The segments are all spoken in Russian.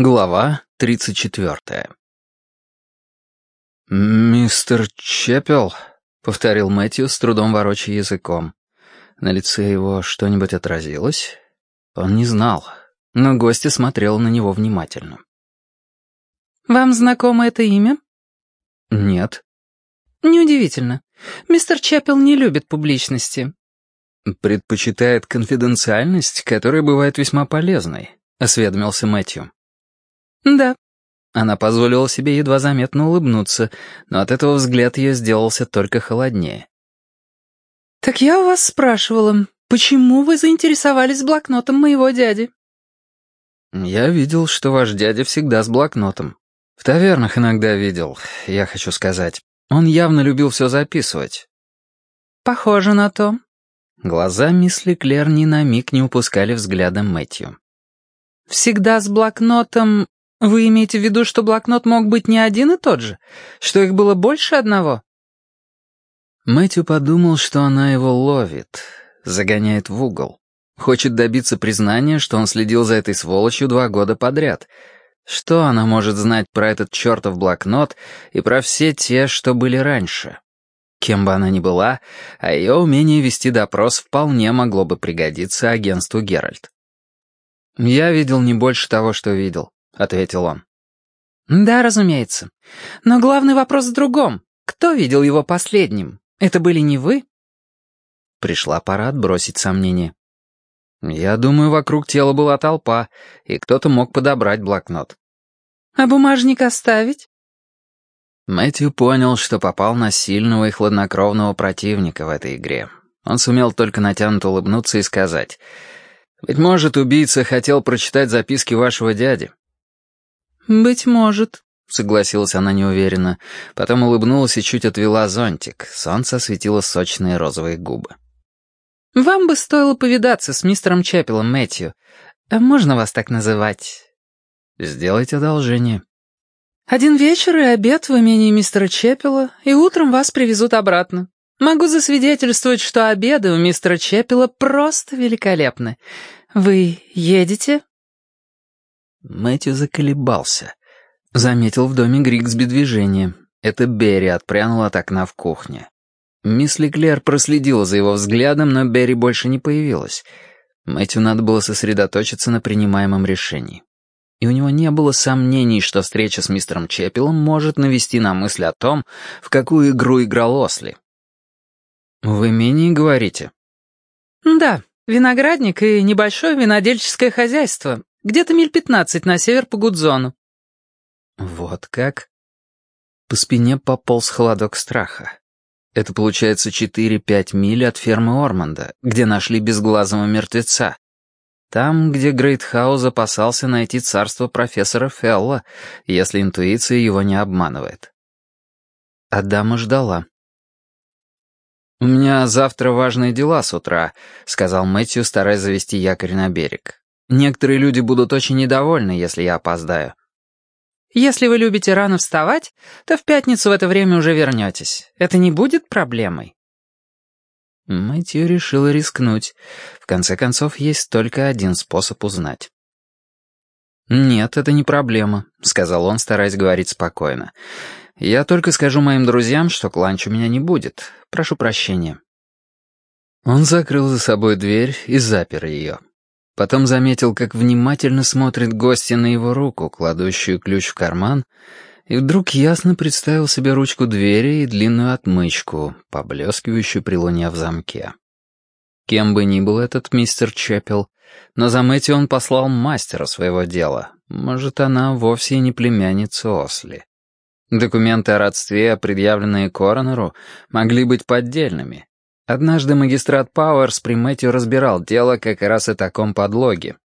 Глава 34 «Мистер Чеппел», — повторил Мэтью, с трудом ворочая языком. На лице его что-нибудь отразилось? Он не знал, но гостья смотрела на него внимательно. «Вам знакомо это имя?» «Нет». «Неудивительно. Мистер Чеппел не любит публичности». «Предпочитает конфиденциальность, которая бывает весьма полезной», — осведомился Мэтью. «Да». Она позволила себе едва заметно улыбнуться, но от этого взгляд ее сделался только холоднее. «Так я у вас спрашивала, почему вы заинтересовались блокнотом моего дяди?» «Я видел, что ваш дядя всегда с блокнотом. В тавернах иногда видел, я хочу сказать. Он явно любил все записывать». «Похоже на то». Глаза мисс Леклер ни на миг не упускали взгляда Мэтью. «Всегда с блокнотом «Вы имеете в виду, что блокнот мог быть не один и тот же? Что их было больше одного?» Мэтью подумал, что она его ловит, загоняет в угол. Хочет добиться признания, что он следил за этой сволочью два года подряд. Что она может знать про этот чертов блокнот и про все те, что были раньше? Кем бы она ни была, а ее умение вести допрос вполне могло бы пригодиться агентству Геральт. Я видел не больше того, что видел ответил он. «Да, разумеется. Но главный вопрос в другом. Кто видел его последним? Это были не вы?» Пришла пора отбросить сомнения. «Я думаю, вокруг тела была толпа, и кто-то мог подобрать блокнот». «А бумажник оставить?» Мэтью понял, что попал на сильного и хладнокровного противника в этой игре. Он сумел только натянуто улыбнуться и сказать, «Быть может, убийца хотел прочитать записки вашего дяди. «Быть может», — согласилась она неуверенно. Потом улыбнулась и чуть отвела зонтик. Солнце осветило сочные розовые губы. «Вам бы стоило повидаться с мистером Чапелом, Мэтью. Можно вас так называть?» «Сделайте одолжение». «Один вечер и обед в имении мистера Чепела, и утром вас привезут обратно. Могу засвидетельствовать, что обеды у мистера Чепела просто великолепны. Вы едете?» Мэтью заколебался. Заметил в доме Григсби движение. Это Берри отпрянул от окна в кухне. Мисс Леклер проследила за его взглядом, но Берри больше не появилась. Мэтью надо было сосредоточиться на принимаемом решении. И у него не было сомнений, что встреча с мистером Чепелом может навести на мысль о том, в какую игру играл Осли. «В имении, говорите?» «Да, виноградник и небольшое винодельческое хозяйство. Где-то миль пятнадцать на север по Гудзону». «Вот как?» По спине пополз холодок страха. Это получается четыре-пять миль от фермы Орманда, где нашли безглазого мертвеца. Там, где Грейтхаус опасался найти царство профессора Фелла, если интуиция его не обманывает. Адама ждала. «У меня завтра важные дела с утра», — сказал Мэтью, стараясь завести якорь на берег. Некоторые люди будут очень недовольны, если я опоздаю. Если вы любите рано вставать, то в пятницу в это время уже вернетесь. Это не будет проблемой. Мэтью решила рискнуть. В конце концов, есть только один способ узнать. «Нет, это не проблема», — сказал он, стараясь говорить спокойно. «Я только скажу моим друзьям, что к ланчу меня не будет. Прошу прощения». Он закрыл за собой дверь и запер ее. Потом заметил, как внимательно смотрит гостья на его руку, кладущую ключ в карман, и вдруг ясно представил себе ручку двери и длинную отмычку, поблескивающую при луне в замке. Кем бы ни был этот мистер Чеппел, но за Мэтью он послал мастера своего дела. Может, она вовсе и не племянница Осли. Документы о родстве, предъявленные коронеру, могли быть поддельными, Однажды магистрат Пауэрс при Мэтью разбирал дело как раз о таком подлоге.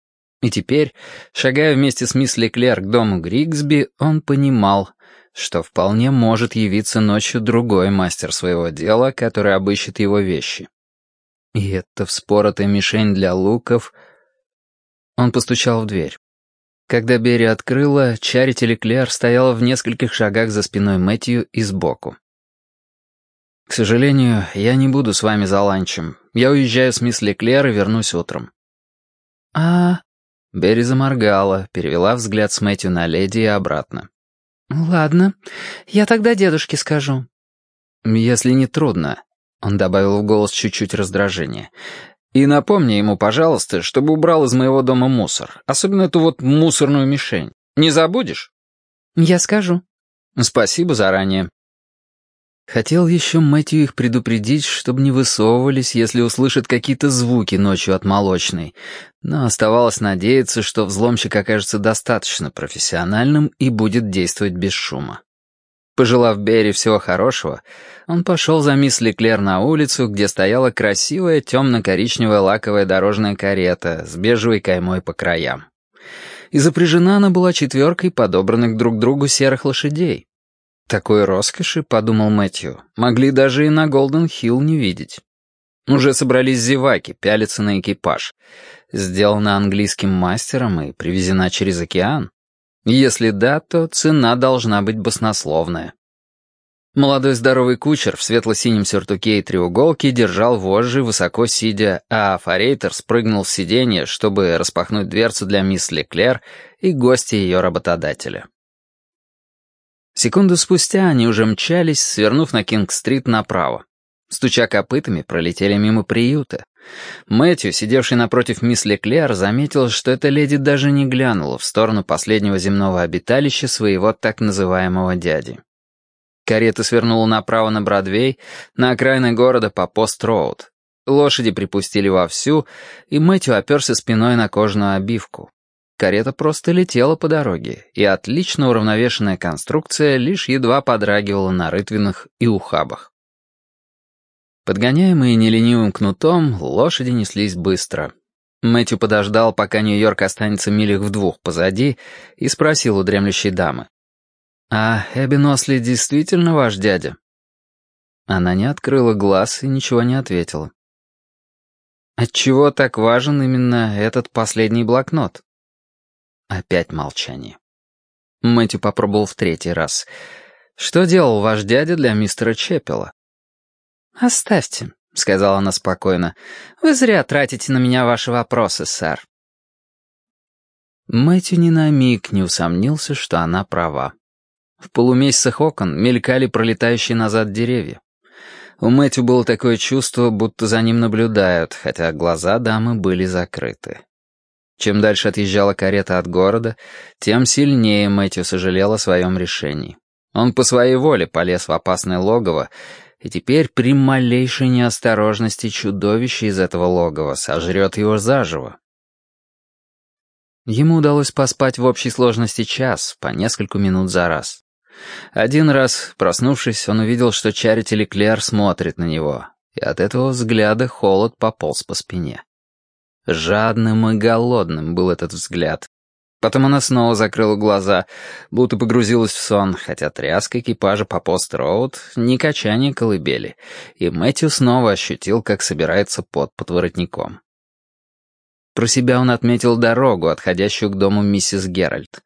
И теперь, шагая вместе с мисс Леклер к дому Григсби, он понимал, что вполне может явиться ночью другой мастер своего дела, который обыщет его вещи. И это вспоротая мишень для луков. Он постучал в дверь. Когда Берри открыла, Чарити Леклер стояла в нескольких шагах за спиной Мэтью и сбоку. «К сожалению, я не буду с вами за ланчем. Я уезжаю с мисс Леклер и вернусь утром». «А Берри заморгала, перевела взгляд с Мэтью на леди и обратно. «Ладно, я тогда дедушке скажу». «Если не трудно», — он добавил в голос чуть-чуть раздражения. «И напомни ему, пожалуйста, чтобы убрал из моего дома мусор, особенно эту вот мусорную мишень. Не забудешь?» «Я скажу». «Спасибо заранее». Хотел еще Мэтью их предупредить, чтобы не высовывались, если услышат какие-то звуки ночью от молочной, но оставалось надеяться, что взломщик окажется достаточно профессиональным и будет действовать без шума. Пожелав Берри всего хорошего, он пошел за мисс Леклер на улицу, где стояла красивая темно-коричневая лаковая дорожная карета с бежевой каймой по краям. И запряжена она была четверкой подобранных друг другу серых лошадей. Такой роскоши, подумал Мэтью, могли даже и на Голден-Хилл не видеть. Уже собрались зеваки, пялиться на экипаж. Сделана английским мастером и привезена через океан. Если да, то цена должна быть баснословная. Молодой здоровый кучер в светло-синем сюртуке и треуголке держал вожжи, высоко сидя, а форейтер спрыгнул с сиденья, чтобы распахнуть дверцу для мисс Леклер и гостя ее работодателя. Секунду спустя они уже мчались, свернув на Кинг-стрит направо. Стуча копытами, пролетели мимо приюта. Мэтью, сидевший напротив мисс Леклер, заметил, что эта леди даже не глянула в сторону последнего земного обиталища своего так называемого дяди. Карета свернула направо на Бродвей, на окраины города по Пост-Роуд. Лошади припустили вовсю, и Мэтью оперся спиной на кожаную обивку. Карета просто летела по дороге, и отлично уравновешенная конструкция лишь едва подрагивала на рытвинах и ухабах. Подгоняемые неленивым кнутом, лошади неслись быстро. Мэтью подождал, пока Нью-Йорк останется милях в двух позади, и спросил у дремлющей дамы. «А Эбби Носли действительно ваш дядя?» Она не открыла глаз и ничего не ответила. «Отчего так важен именно этот последний блокнот?» Опять молчание. Мэтью попробовал в третий раз. «Что делал ваш дядя для мистера Чеппела?» «Оставьте», — сказала она спокойно. «Вы зря тратите на меня ваши вопросы, сэр». Мэтью ни на миг не усомнился, что она права. В полумесяцах окон мелькали пролетающие назад деревья. У Мэтью было такое чувство, будто за ним наблюдают, хотя глаза дамы были закрыты. Чем дальше отъезжала карета от города, тем сильнее Мэтью сожалел о своем решении. Он по своей воле полез в опасное логово, и теперь при малейшей неосторожности чудовище из этого логова сожрет его заживо. Ему удалось поспать в общей сложности час, по нескольку минут за раз. Один раз, проснувшись, он увидел, что Чарити Леклер смотрит на него, и от этого взгляда холод пополз по спине. Жадным и голодным был этот взгляд. Потом она снова закрыла глаза, будто погрузилась в сон, хотя тряска экипажа по пост-роуд — не качание колыбели, и Мэтью снова ощутил, как собирается под воротником. Про себя он отметил дорогу, отходящую к дому миссис Геральт.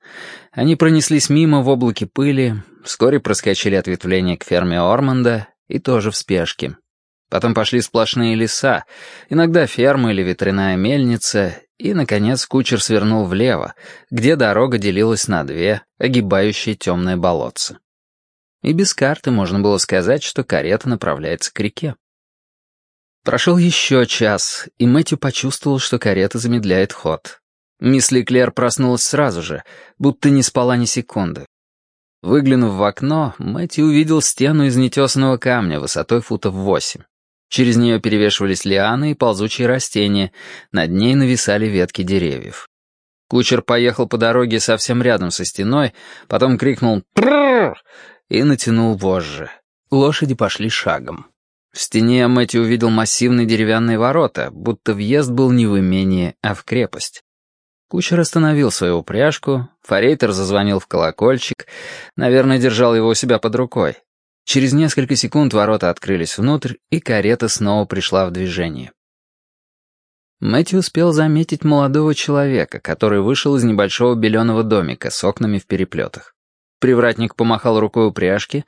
Они пронеслись мимо в облаке пыли, вскоре проскочили ответвление к ферме Орманда и тоже в спешке. Потом пошли сплошные леса, иногда ферма или ветряная мельница, и, наконец, кучер свернул влево, где дорога делилась на две, огибающие темное болотце. И без карты можно было сказать, что карета направляется к реке. Прошел еще час, и Мэтью почувствовал, что карета замедляет ход. Мисс Леклер проснулась сразу же, будто не спала ни секунды. Выглянув в окно, Мэтью увидел стену из нетесанного камня высотой футов восемь. Через нее перевешивались лианы и ползучие растения, над ней нависали ветки деревьев. Кучер поехал по дороге совсем рядом со стеной, потом крикнул «Прррр!» и натянул вожжи. Лошади пошли шагом. В стене Мэтью увидел массивные деревянные ворота, будто въезд был не в имение, а в крепость. Кучер остановил свою упряжку, форейтер зазвонил в колокольчик, наверное, держал его у себя под рукой. Через несколько секунд ворота открылись внутрь, и карета снова пришла в движение. Мэтью успел заметить молодого человека, который вышел из небольшого беленого домика с окнами в переплетах. Привратник помахал рукой упряжки,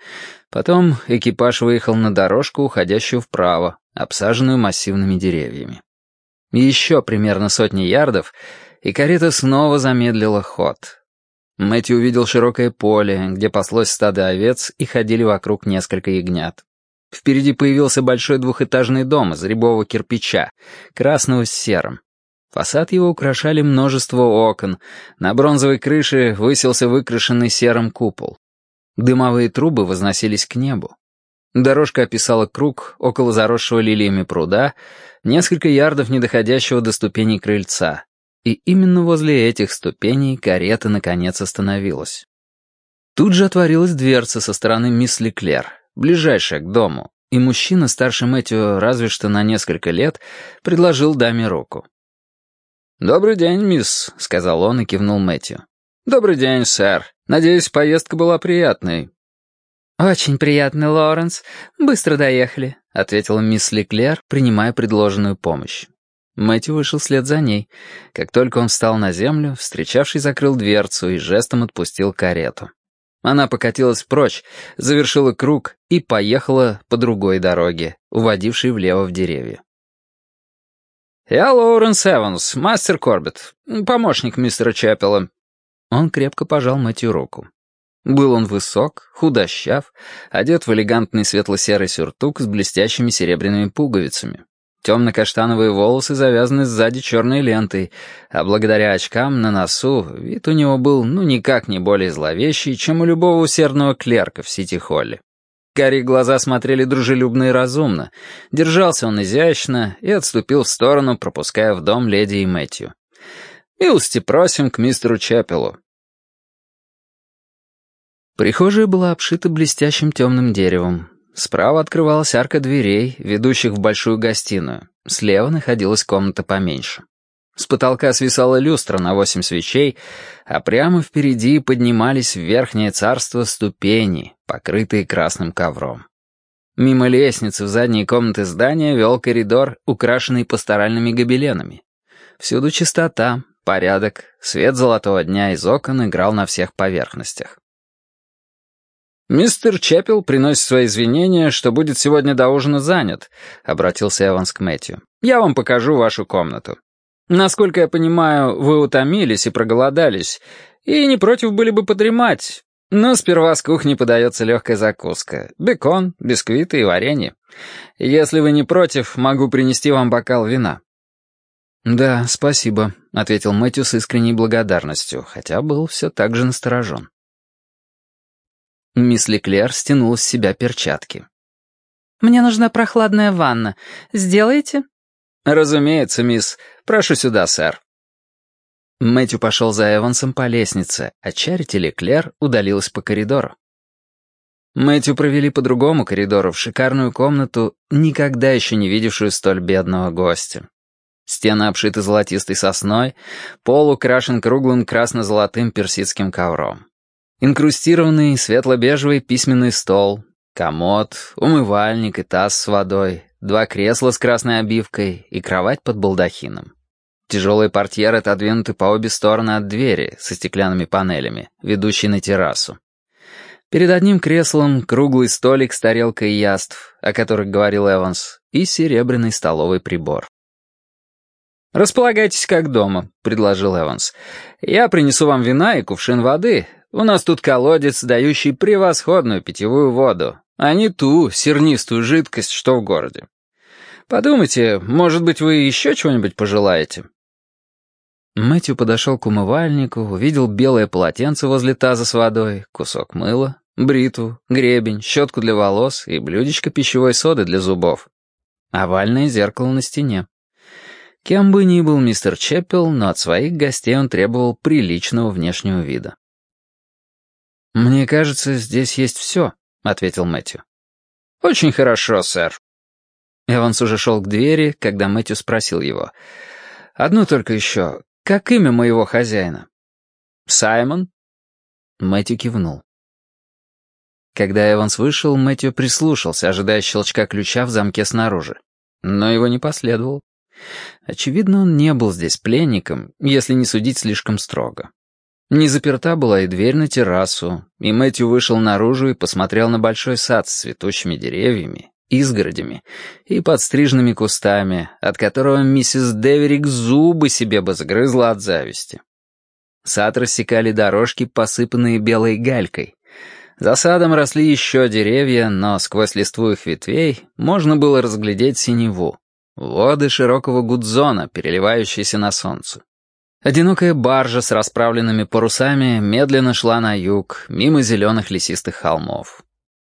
потом экипаж выехал на дорожку, уходящую вправо, обсаженную массивными деревьями. Еще примерно сотни ярдов, и карета снова замедлила ход. Мэтью увидел широкое поле, где паслось стадо овец и ходили вокруг несколько ягнят. Впереди появился большой двухэтажный дом из рябового кирпича, красного с серым. Фасад его украшали множество окон, на бронзовой крыше высился выкрашенный серым купол. Дымовые трубы возносились к небу. Дорожка описала круг около заросшего лилиями пруда, несколько ярдов недоходящего до ступеней крыльца. И именно возле этих ступеней карета наконец остановилась. Тут же отворилась дверца со стороны мисс Леклер, ближайшая к дому, и мужчина, старше Мэтью разве что на несколько лет, предложил даме руку. «Добрый день, мисс», — сказал он и кивнул Мэтью. «Добрый день, сэр. Надеюсь, поездка была приятной. «Очень приятно, Лоренс. Быстро доехали», — ответила мисс Леклер, принимая предложенную помощь. Мэтью вышел вслед за ней. Как только он встал на землю, встречавший закрыл дверцу и жестом отпустил карету. Она покатилась прочь, завершила круг и поехала по другой дороге, уводившей влево в деревья. «Я Лоуренс Эванс, мастер Корбет, помощник мистера Чаппелла». Он крепко пожал Мэтью руку. Был он высок, худощав, одет в элегантный светло-серый сюртук с блестящими серебряными пуговицами. Темно-каштановые волосы завязаны сзади черной лентой, а благодаря очкам на носу вид у него был ну никак не более зловещий, чем у любого усердного клерка в Сити-Холле. Карие глаза смотрели дружелюбно и разумно. Держался он изящно и отступил в сторону, пропуская в дом леди и Мэтью. «Милости просим к мистеру Чапелу. Прихожая была обшита блестящим темным деревом. Справа открывалась арка дверей, ведущих в большую гостиную. Слева находилась комната поменьше. С потолка свисала люстра на восемь свечей, а прямо впереди поднимались в верхнее царство ступени, покрытые красным ковром. Мимо лестницы в задние комнаты здания вел коридор, украшенный пасторальными гобеленами. Всюду чистота, порядок, свет золотого дня из окон играл на всех поверхностях. «Мистер Чеппел приносит свои извинения, что будет сегодня до ужина занят», — обратился Эванс к Мэтью. «Я вам покажу вашу комнату. Насколько я понимаю, вы утомились и проголодались, и не против были бы подремать. Но сперва с кухни подается легкая закуска. Бекон, бисквиты и варенье. Если вы не против, могу принести вам бокал вина». «Да, спасибо», — ответил Мэтью с искренней благодарностью, хотя был все так же насторожен. Мисс Леклер стянула с себя перчатки. «Мне нужна прохладная ванна. Сделаете?» «Разумеется, мисс. Прошу сюда, сэр». Мэтью пошел за Эвансом по лестнице, а Чарити Леклер удалилась по коридору. Мэтью провели по другому коридору в шикарную комнату, никогда еще не видевшую столь бедного гостя. Стены обшиты золотистой сосной, пол украшен круглым красно-золотым персидским ковром. Инкрустированный светло-бежевый письменный стол, комод, умывальник и таз с водой, два кресла с красной обивкой и кровать под балдахином. Тяжелые портьеры отодвинуты по обе стороны от двери со стеклянными панелями, ведущей на террасу. Перед одним креслом круглый столик с тарелкой яств, о которых говорил Эванс, и серебряный столовый прибор. «Располагайтесь как дома», — предложил Эванс. «Я принесу вам вина и кувшин воды, у нас тут колодец, дающий превосходную питьевую воду, а не ту сернистую жидкость, что в городе. Подумайте, может быть, вы еще чего-нибудь пожелаете?» Мэтью подошел к умывальнику, увидел белое полотенце возле таза с водой, кусок мыла, бритву, гребень, щетку для волос и блюдечко пищевой соды для зубов. Овальное зеркало на стене. Кем бы ни был мистер Чеппел, но от своих гостей он требовал приличного внешнего вида. «Мне кажется, здесь есть все», — ответил Мэтью. «Очень хорошо, сэр». Эванс уже шел к двери, когда Мэтью спросил его. «Одну только еще. Как имя моего хозяина?» «Саймон?» Мэтью кивнул. Когда Эванс вышел, Мэтью прислушался, ожидая щелчка ключа в замке снаружи. Но его не последовал. Очевидно, он не был здесь пленником, если не судить слишком строго. Не заперта была и дверь на террасу, и Мэтью вышел наружу и посмотрел на большой сад с цветущими деревьями, изгородями и подстриженными кустами, от которого миссис Деверик зубы себе бы загрызла от зависти. Сад рассекали дорожки, посыпанные белой галькой. За садом росли еще деревья, но сквозь листву их ветвей можно было разглядеть синеву. Воды широкого гудзона, переливающиеся на солнце. Одинокая баржа с расправленными парусами медленно шла на юг, мимо зеленых лесистых холмов.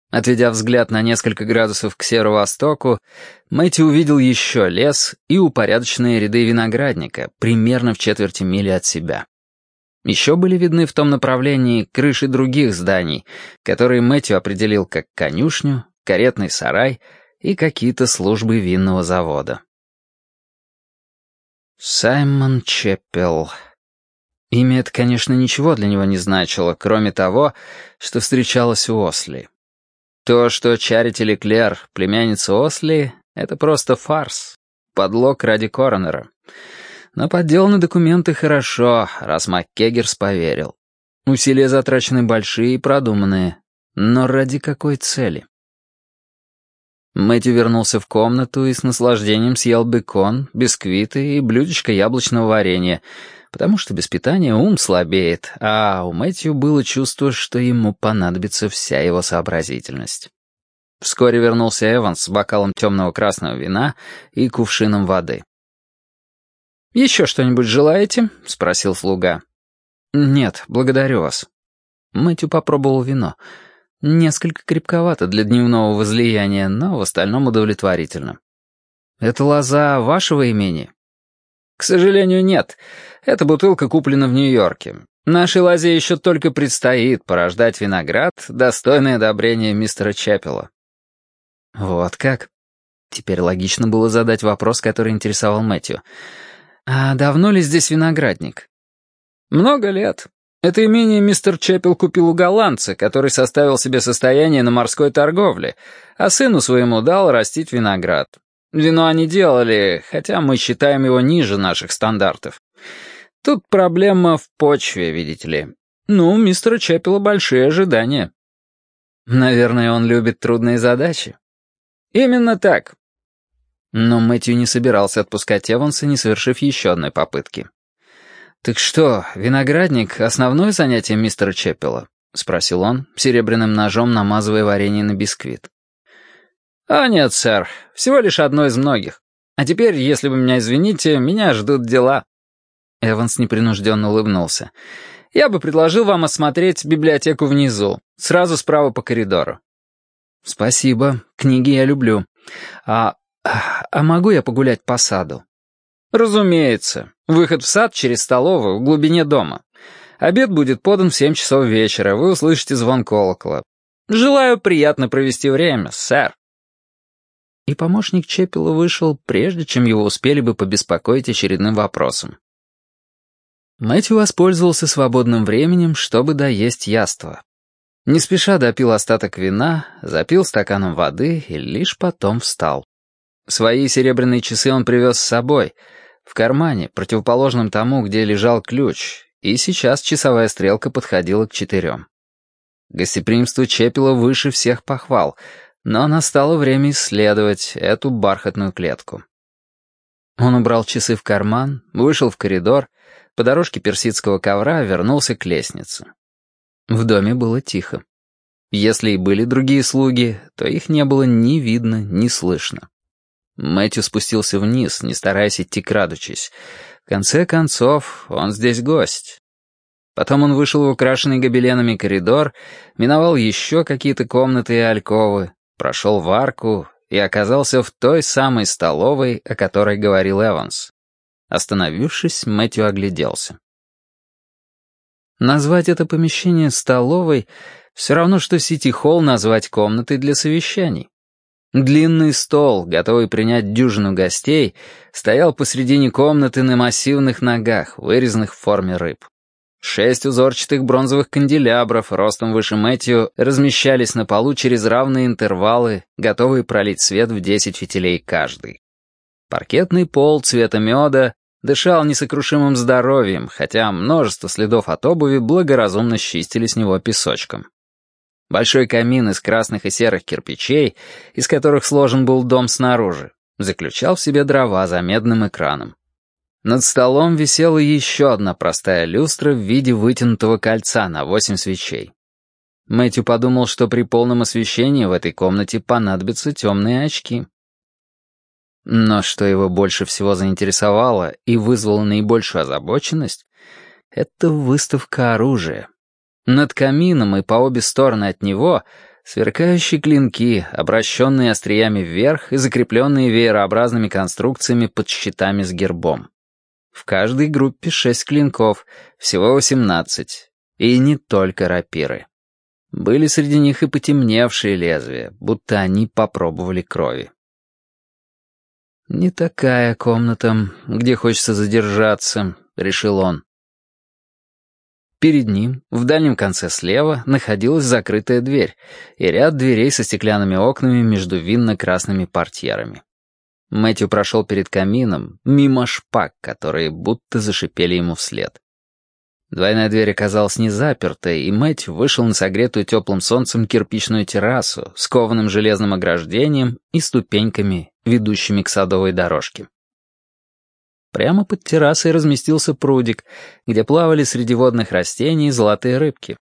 Отведя взгляд на несколько градусов к северо-востоку, Мэтти увидел еще лес и упорядоченные ряды виноградника, примерно в четверти мили от себя. Еще были видны в том направлении крыши других зданий, которые Мэтью определил как конюшню, каретный сарай и какие-то службы винного завода. Саймон Чеппел. Имя это, конечно, ничего для него не значило, кроме того, что встречалось у Осли. То, что Чарити Леклер, племянница Осли, это просто фарс, подлог ради коронера. Но подделаны документы хорошо, раз МакКеггерс поверил. Усилия затрачены большие и продуманные. Но ради какой цели? Мэтью вернулся в комнату и с наслаждением съел бекон, бисквиты и блюдечко яблочного варенья, потому что без питания ум слабеет, а у Мэтью было чувство, что ему понадобится вся его сообразительность. Вскоре вернулся Эванс с бокалом темного красного вина и кувшином воды. «Еще что-нибудь желаете?» — спросил слуга. «Нет, благодарю вас». Мэтью попробовал вино. Несколько крепковато для дневного возлияния, но в остальном удовлетворительно. «Это лоза вашего имени?» «К сожалению, нет. Эта бутылка куплена в Нью-Йорке. Нашей лозе еще только предстоит порождать виноград, достойное одобрения мистера Чапела». «Вот как?» Теперь логично было задать вопрос, который интересовал Мэтью. «А давно ли здесь виноградник?» «Много лет. Это имение мистер Чеппел купил у голландца, который составил себе состояние на морской торговле, а сыну своему дал растить виноград. Вино они делали, хотя мы считаем его ниже наших стандартов. Тут проблема в почве, видите ли. Ну, у мистера Чеппела большие ожидания. Наверное, он любит трудные задачи. Именно так. Но Мэтью не собирался отпускать Эванса, не совершив еще одной попытки. «Так что, виноградник — основное занятие мистера Чеппела?» — спросил он, серебряным ножом намазывая варенье на бисквит. «А нет, сэр, всего лишь одно из многих. А теперь, если вы меня извините, меня ждут дела». Эванс непринужденно улыбнулся. «Я бы предложил вам осмотреть библиотеку внизу, сразу справа по коридору». «Спасибо, книги я люблю. А, а могу я погулять по саду?» «Разумеется. Выход в сад через столовую в глубине дома. Обед будет подан в семь часов вечера, вы услышите звон колокола. Желаю приятно провести время, сэр». И помощник Чепела вышел, прежде чем его успели бы побеспокоить очередным вопросом. Мэтью воспользовался свободным временем, чтобы доесть яство. Не спеша допил остаток вина, запил стаканом воды и лишь потом встал. Свои серебряные часы он привез с собой — в кармане, противоположном тому, где лежал ключ, и сейчас часовая стрелка подходила к четырем. Гостеприимство Чепела выше всех похвал, но настало время исследовать эту бархатную клетку. Он убрал часы в карман, вышел в коридор, по дорожке персидского ковра вернулся к лестнице. В доме было тихо. Если и были другие слуги, то их не было ни видно, ни слышно. Мэтью спустился вниз, не стараясь идти крадучись. В конце концов, он здесь гость. Потом он вышел в украшенный гобеленами коридор, миновал еще какие-то комнаты и альковы, прошел в арку и оказался в той самой столовой, о которой говорил Эванс. Остановившись, Мэтью огляделся. Назвать это помещение столовой все равно, что Сити-холл назвать комнатой для совещаний. Длинный стол, готовый принять дюжину гостей, стоял посредине комнаты на массивных ногах, вырезанных в форме рыб. Шесть узорчатых бронзовых канделябров, ростом выше Мэтью, размещались на полу через равные интервалы, готовые пролить свет в десять фитилей каждый. Паркетный пол цвета меда дышал несокрушимым здоровьем, хотя множество следов от обуви благоразумно счистили с него песочком. Большой камин из красных и серых кирпичей, из которых сложен был дом снаружи, заключал в себе дрова за медным экраном. Над столом висела еще одна простая люстра в виде вытянутого кольца на восемь свечей. Мэтью подумал, что при полном освещении в этой комнате понадобятся темные очки. Но что его больше всего заинтересовало и вызвало наибольшую озабоченность, это выставка оружия. Над камином и по обе стороны от него сверкающие клинки, обращенные остриями вверх и закрепленные веерообразными конструкциями под щитами с гербом. В каждой группе шесть клинков, всего восемнадцать. И не только рапиры. Были среди них и потемневшие лезвия, будто они попробовали крови. «Не такая комната, где хочется задержаться», — решил он. Перед ним, в дальнем конце слева, находилась закрытая дверь и ряд дверей со стеклянными окнами между винно-красными портьерами. Мэтью прошел перед камином, мимо шпаг, которые будто зашипели ему вслед. Двойная дверь оказалась не запертой, и Мэтью вышел на согретую теплым солнцем кирпичную террасу с кованым железным ограждением и ступеньками, ведущими к садовой дорожке. Прямо под террасой разместился прудик, где плавали среди водных растений золотые рыбки.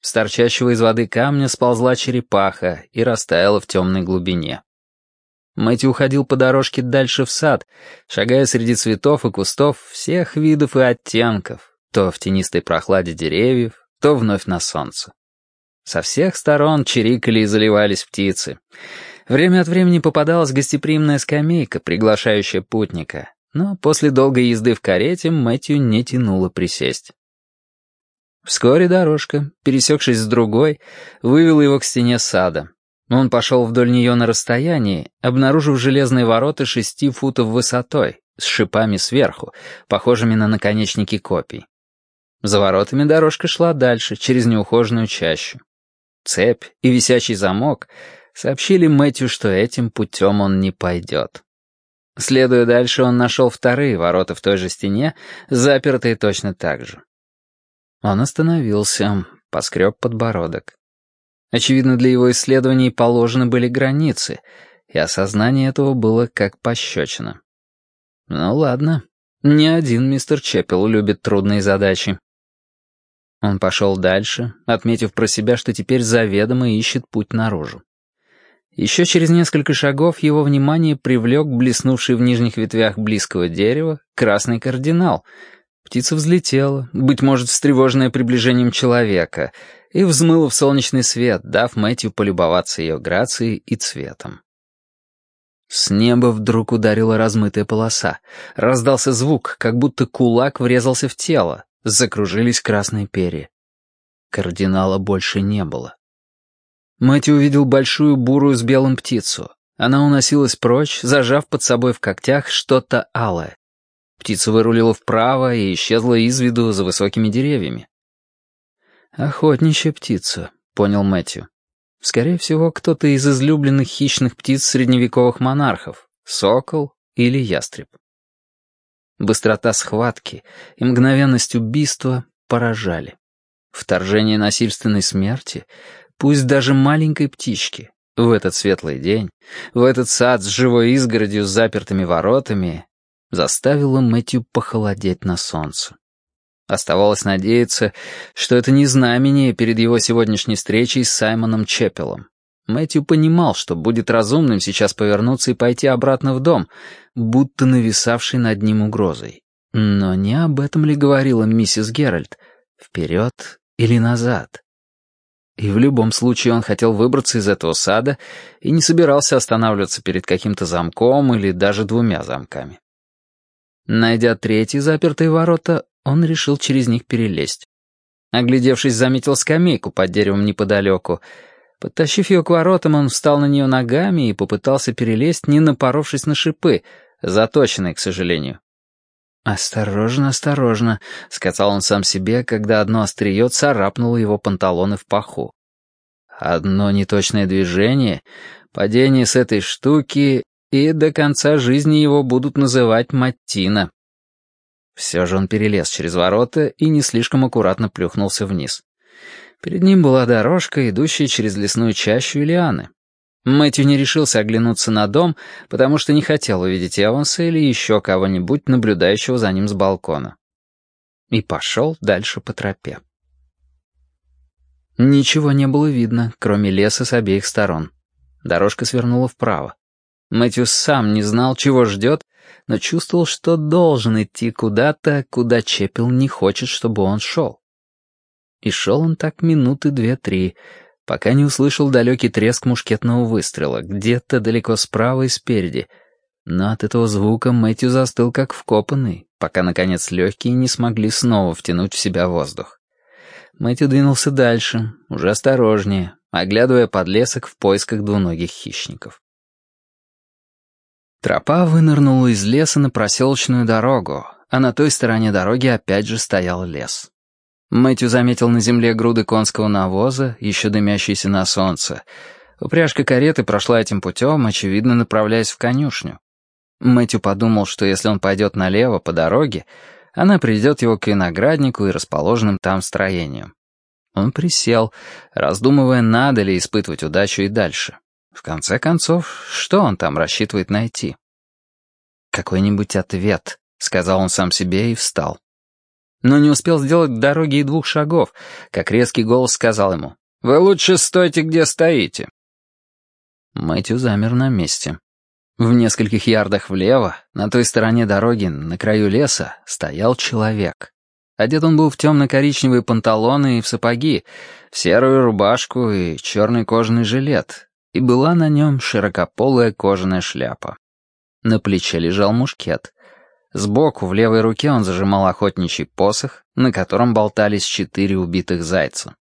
С торчащего из воды камня сползла черепаха и растаяла в темной глубине. Мэтью уходил по дорожке дальше в сад, шагая среди цветов и кустов всех видов и оттенков, то в тенистой прохладе деревьев, то вновь на солнце. Со всех сторон чирикали и заливались птицы. Время от времени попадалась гостеприимная скамейка, приглашающая путника, но после долгой езды в карете Мэтью не тянуло присесть. Вскоре дорожка, пересекшись с другой, вывела его к стене сада. Он пошел вдоль нее на расстоянии, обнаружив железные ворота шести футов высотой, с шипами сверху, похожими на наконечники копий. За воротами дорожка шла дальше, через неухоженную чащу. Цепь и висячий замок сообщили Мэтью, что этим путем он не пойдет. Следуя дальше, он нашел вторые ворота в той же стене, запертые точно так же. Он остановился, поскреб подбородок. Очевидно, для его исследований положены были границы, и осознание этого было как пощечина. Ну ладно, не один мистер Чеппел любит трудные задачи. Он пошел дальше, отметив про себя, что теперь заведомо ищет путь наружу. Еще через несколько шагов его внимание привлек блеснувший в нижних ветвях близкого дерева красный кардинал. Птица взлетела, быть может, встревоженная приближением человека, и взмыла в солнечный свет, дав Мэтью полюбоваться ее грацией и цветом. С неба вдруг ударила размытая полоса. Раздался звук, как будто кулак врезался в тело. Закружились красные перья. Кардинала больше не было. Мэтью увидел большую бурую с белым птицу. Она уносилась прочь, зажав под собой в когтях что-то алое. Птица вырулила вправо и исчезла из виду за высокими деревьями. «Охотничья птица», — понял Мэтью. «Скорее всего, кто-то из излюбленных хищных птиц средневековых монархов — сокол или ястреб». Быстрота схватки и мгновенность убийства поражали. Вторжение насильственной смерти, пусть даже маленькой птички, в этот светлый день, в этот сад с живой изгородью с запертыми воротами, заставило Мэтью похолодеть на солнце. Оставалось надеяться, что это не знамение перед его сегодняшней встречей с Саймоном Чеппелом. Мэтью понимал, что будет разумным сейчас повернуться и пойти обратно в дом, будто нависавший над ним угрозой. Но не об этом ли говорила миссис Геральт? Вперед или назад? И в любом случае он хотел выбраться из этого сада и не собирался останавливаться перед каким-то замком или даже двумя замками. Найдя третьи запертые ворота, он решил через них перелезть. Оглядевшись, заметил скамейку под деревом неподалеку — Подтащив ее к воротам, он встал на нее ногами и попытался перелезть, не напоровшись на шипы, заточенные, к сожалению. «Осторожно, осторожно», — сказал он сам себе, когда одно острие царапнуло его панталоны в паху. Одно неточное движение, падение с этой штуки, и до конца жизни его будут называть Маттина. Все же он перелез через ворота и не слишком аккуратно плюхнулся вниз. Перед ним была дорожка, идущая через лесную чащу и лианы. Мэтью не решился оглянуться на дом, потому что не хотел увидеть Эванса или еще кого-нибудь, наблюдающего за ним с балкона. И пошел дальше по тропе. Ничего не было видно, кроме леса с обеих сторон. Дорожка свернула вправо. Мэтью сам не знал, чего ждет, но чувствовал, что должен идти куда-то, куда Чепел не хочет, чтобы он шел. И шел он так минуты две-три, пока не услышал далекий треск мушкетного выстрела, где-то далеко справа и спереди. Но от этого звука Мэтью застыл как вкопанный, пока, наконец, легкие не смогли снова втянуть в себя воздух. Мэтью двинулся дальше, уже осторожнее, оглядывая подлесок в поисках двуногих хищников. Тропа вынырнула из леса на проселочную дорогу, а на той стороне дороги опять же стоял лес. Мэтью заметил на земле груды конского навоза, еще дымящиеся на солнце. Упряжка кареты прошла этим путем, очевидно, направляясь в конюшню. Мэтью подумал, что если он пойдет налево по дороге, она приведет его к винограднику и расположенным там строениям. Он присел, раздумывая, надо ли испытывать удачу и дальше. В конце концов, что он там рассчитывает найти? «Какой-нибудь ответ», — сказал он сам себе и встал но не успел сделать к дороге и двух шагов, как резкий голос сказал ему «Вы лучше стойте, где стоите». Мэтью замер на месте. В нескольких ярдах влево, на той стороне дороги, на краю леса, стоял человек. Одет он был в темно-коричневые панталоны и в сапоги, в серую рубашку и черный кожаный жилет, и была на нем широкополая кожаная шляпа. На плече лежал мушкет. Сбоку, в левой руке, он зажимал охотничий посох, на котором болтались четыре убитых зайца.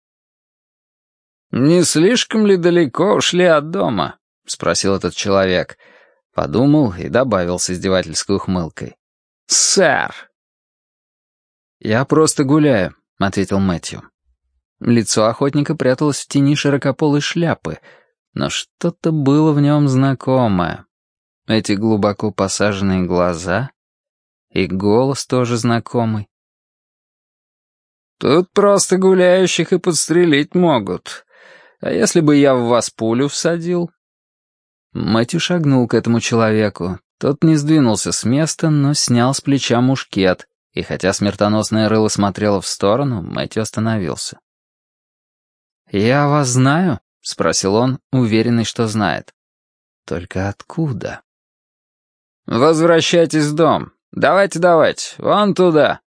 «Не слишком ли далеко ушли от дома?» — спросил этот человек. Подумал и добавил с издевательской ухмылкой. «Сэр!» «Я просто гуляю», — ответил Мэтью. Лицо охотника пряталось в тени широкополой шляпы, но что-то было в нем знакомое. Эти глубоко посаженные глаза, и голос тоже знакомый. «Тут просто гуляющих и подстрелить могут. А если бы я в вас пулю всадил?» Мэтью шагнул к этому человеку. Тот не сдвинулся с места, но снял с плеча мушкет, и хотя смертоносное рыло смотрело в сторону, Мэтью остановился. «Я вас знаю?» — спросил он, уверенный, что знает. «Только откуда?» «Возвращайтесь в дом. «Давайте, давайте, вон туда!»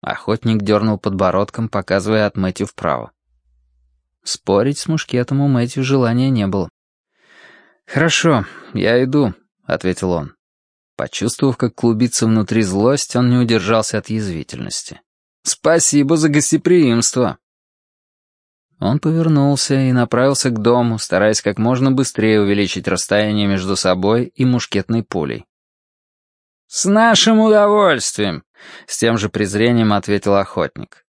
Охотник дернул подбородком, показывая от Мэтью вправо. Спорить с мушкетом у Мэтью желания не было. «Хорошо, я иду», — ответил он. Почувствовав, как клубится внутри злость, он не удержался от язвительности. «Спасибо за гостеприимство!» Он повернулся и направился к дому, стараясь как можно быстрее увеличить расстояние между собой и мушкетной пулей. «С нашим удовольствием!» — с тем же презрением ответил охотник.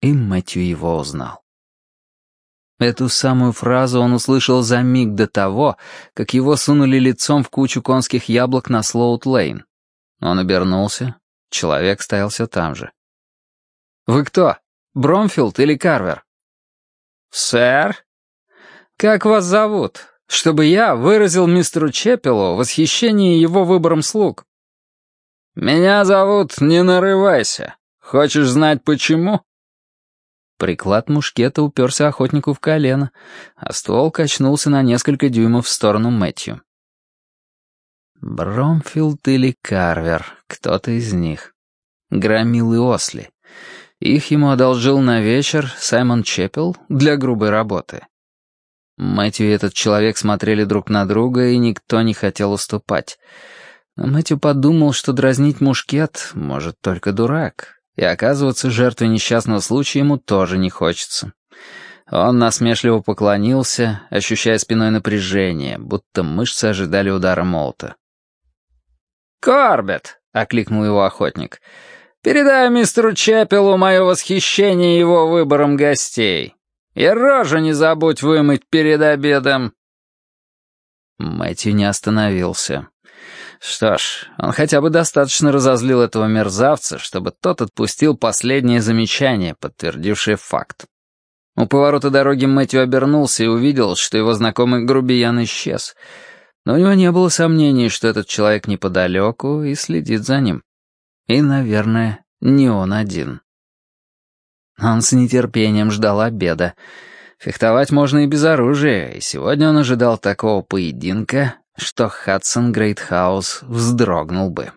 И Мэтью его узнал. Эту самую фразу он услышал за миг до того, как его сунули лицом в кучу конских яблок на Слоут-Лейн. Он обернулся. Человек стоял все там же. «Вы кто? Бромфилд или Карвер?» «Сэр? Как вас зовут? Чтобы я выразил мистеру Чепелу восхищение его выбором слуг». «Меня зовут Не Нарывайся. Хочешь знать, почему?» Приклад мушкета уперся охотнику в колено, а ствол качнулся на несколько дюймов в сторону Мэтью. Бромфилд или Карвер, кто-то из них. Громил и Осли. Их ему одолжил на вечер Саймон Чеппел для грубой работы. Мэтью и этот человек смотрели друг на друга, и никто не хотел уступать — Мэтью подумал, что дразнить мушкет может только дурак, и оказываться жертвой несчастного случая ему тоже не хочется. Он насмешливо поклонился, ощущая спиной напряжение, будто мышцы ожидали удара молота. «Корбет!» — окликнул его охотник. «Передай мистеру Чепелу мое восхищение его выбором гостей. И рожу не забудь вымыть перед обедом». Мэтью не остановился. Что ж, он хотя бы достаточно разозлил этого мерзавца, чтобы тот отпустил последнее замечание, подтвердившее факт. У поворота дороги Мэтью обернулся и увидел, что его знакомый грубиян исчез. Но у него не было сомнений, что этот человек неподалеку и следит за ним. И, наверное, не он один. Он с нетерпением ждал обеда. Фехтовать можно и без оружия, и сегодня он ожидал такого поединка, что Хадсон Грейтхаус вздрогнул бы.